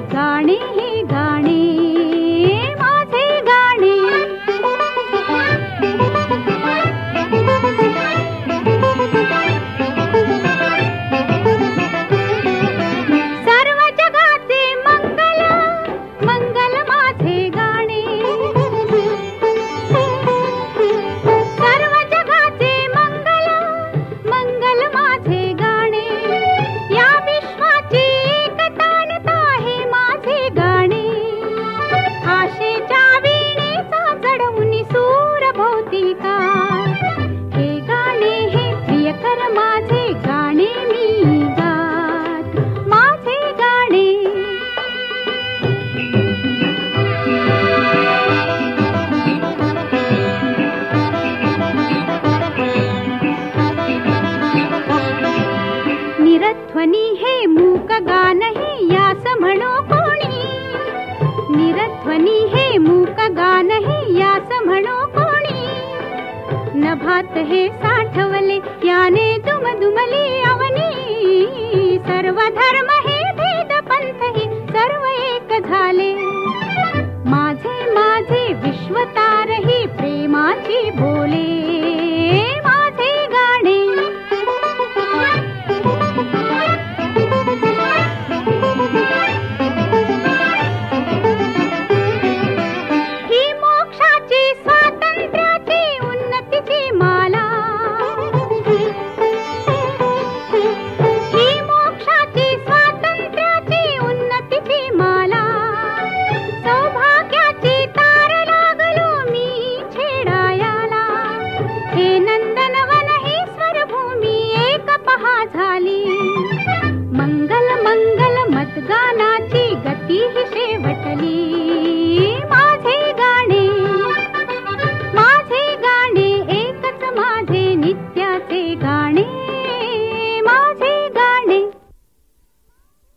காணே. ध्वनी हे मूक गानही यास म्हणो कोणी? निरध्वनी हे मूक गानही यास म्हणो कोणी? नभात हे साठवले याने दुमदुमली अवनी. सर्व धर्म हे भेद पंथ हे सर्व एक झाले. माझे माझे विश्वतार ही प्रेमाची बोल.